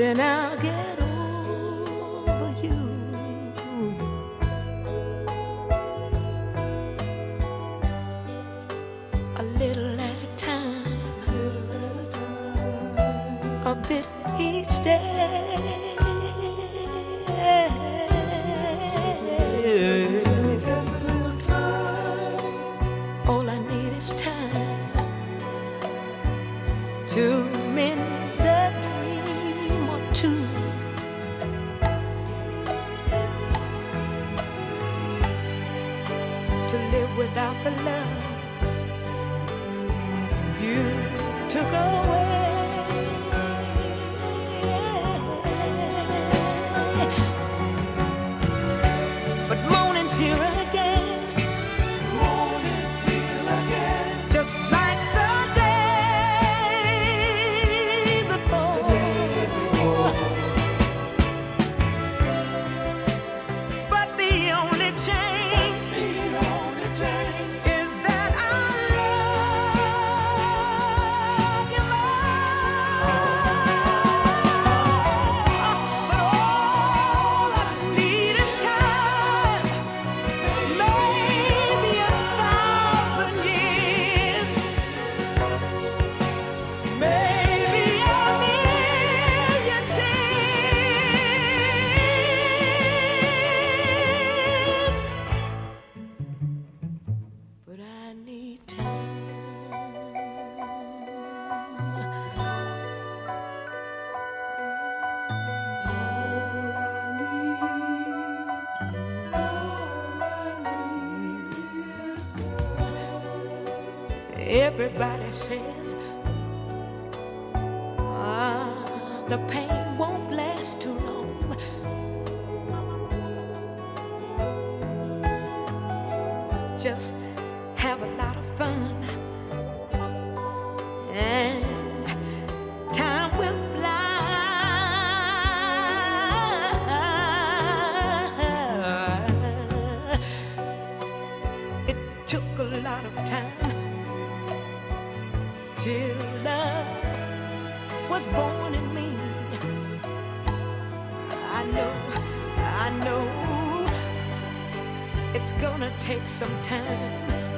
then I'll get over you. A little at a time, a bit each day. All I need is time to. to live without the love you took away. Everybody says ah, the pain won't last too long. Just have a lot of fun, and time will fly. It took a lot of time till love was born in me. I know, I know it's gonna take some time.